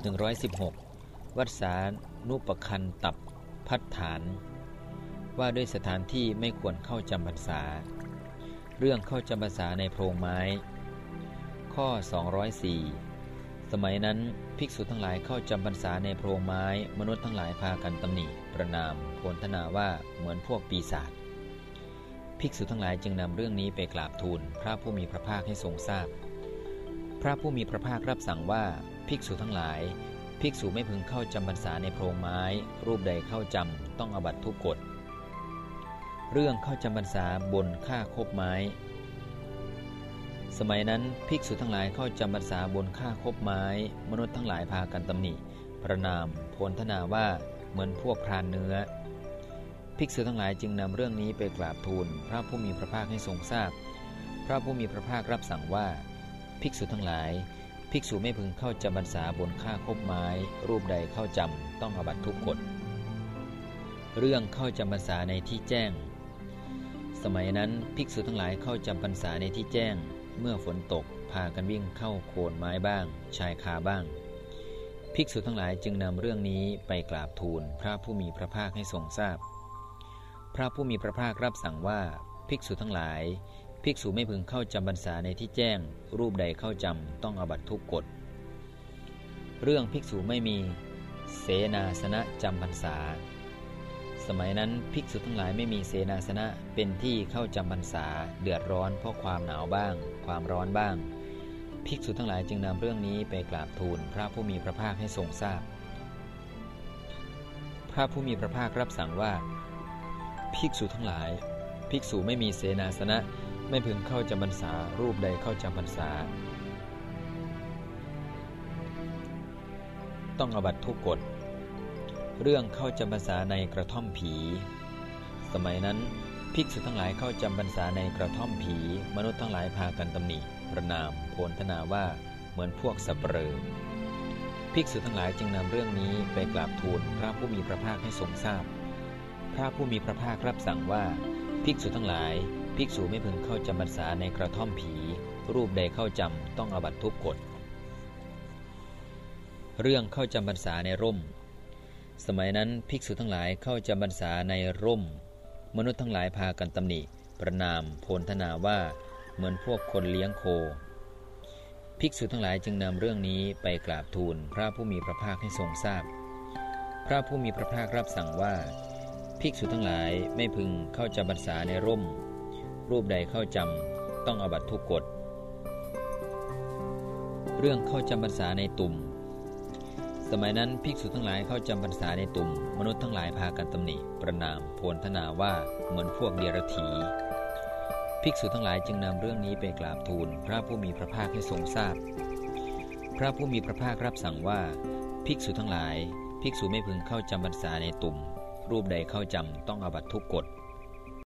116 วัดสานุปคันตับพัฒฐาน ว่าด้วยสถานที่ไม่ควรเข้าจำพรรษา เรื่องเข้าจำพรรษาในโพรงไม้ ข้อ 204 สมัยนั้นภิกษุทั้งหลายเข้าจำพรรษาในโพรงไม้ มนุษย์ทั้งหลายพากันตำหนิประนามโพลธนาว่าเหมือนพวกปีศาจภิกษุทั้งหลายจึงนำเรื่องนี้ไปกราบทูลพระผู้มีพระภาคให้ทรงทราบพ พระผู้มีพระภาครับสั่งว่าภิกษุทั้งหลาย ภิกษุไม่พึงเข้าจำพรรษาในโพรงไม้ รูปใดเข้าจำต้องอบัตทุกกฎ เรื่องเข้าจำพรรษาบนค่าคบไม้ สมัยนั้นภิกษุทั้งหลายเข้าจำพรรษาบนค่าคบไม้ มนุษย์ทั้งหลายพากันตำหนิประนามโพลธนาว่าเหมือนพวกพรานเนื้อ ภิกษุทั้งหลายจึงนำเรื่องนี้ไปกราบทูล พระผู้มีพระภาคให้ทรงทราบพพระผู้มีพระภาครับสั่งว่า ภิกษุทั้งหลาย ภิกษุไม่พึงเข้าจำพรรษาบนค่าคบไม้ รูปใดเข้าจำต้องอบัตทุกกฎ เรื่องเข้าจำพรรษาในที่แจ้ง สมัยนั้นภิกษุทั้งหลายเข้าจำพรรษาในที่แจ้ง เมื่อฝนตกพากันวิ่งเข้าโคนไม้บ้าง ชายคาบ้าง ภิกษุทั้งหลายจึงนำเรื่องนี้ไปกราบทูลพระผู้มีพระภาคให้ทรงทราบพพระผู้มีพระภาครับสั่งว่าภิกษุทั้งหลาย ภิกษุไม่พึงเข้าจำพรรษาในที่แจ้ง รูปใดเข้าจำต้องอบัตทุกกฎ เรื่องภิกษุไม่มีเสนาสนะจำพรรษา สมัยนั้นภิกษุทั้งหลายไม่มีเสนาสนะเป็นที่เข้าจำพรรษาเดือดร้อนเพราะความหนาวบ้าง ความร้อนบ้าง ภิกษุทั้งหลายจึงนำเรื่องนี้ไปกราบทูลพระผู้มีพระภาคให้ทรงทราบพพระผู้มีพระภาครับสั่งว่า ภิกษุทั้งหลาย ภิกษุไม่มีเสนาสนะ ไม่พึงเข้าจำพรรษารูปใดเข้าจำพรรษา ต้องอบัตทุกกฎเรื่องเข้าจำพรรษาในกระท่อมผี สมัยนั้นภิกษุทั้งหลายเข้าจำพรรษาในกระท่อมผี มนุษย์ทั้งหลายพากันตำหนิประนามโพลธนาว่าเหมือนพวกสับเปลอภิกษุทั้งหลายจึงนำเรื่องนี้ไปกราบทูลพระผู้มีพระภาคให้ทรงทราบพพระผู้มีพระภาครับสั่งว่าภิกษุทั้งหลาย ภิกษุไม่พึงเข้าจำพรรษาในกระท่อมผี รูปใดเข้าจำต้องอบัตทุกกฎ เรื่องเข้าจำพรรษาในร่ม สมัยนั้นภิกษุทั้งหลายเข้าจำพรรษาในร่ม มนุษย์ทั้งหลายพากันตำหนิ ประนามโพลธนาว่าเหมือนพวกคนเลี้ยงโค ภิกษุทั้งหลายจึงนำเรื่องนี้ไปกราบทูลพระผู้มีพระภาคให้ทรงทราบพพระผู้มีพระภาครับสั่งว่า ภิกษุทั้งหลายไม่พึงเข้าจำพรรษาในร่ม รูปใดเข้าจำต้องอบัตทุกกฎ เรื่องเข้าจำพรรษาในตุ่ม สมัยนั้นภิกษุทั้งหลายเข้าจำพรรษาในตุ่ม มนุษย์ทั้งหลายพากันตำหนิประนามโพลธนาว่าเหมือนพวกเดียรถีภิกษุทั้งหลายจึงนำเรื่องนี้ไปกราบทูลพระผู้มีพระภาคให้ทรงทราบพพระผู้มีพระภาครับสั่งว่า ภิกษุทั้งหลาย ภิกษุไม่พึงเข้าจำพรรษาในตุ่ม รูปใดเข้าจำต้องอบัตทุกกฎ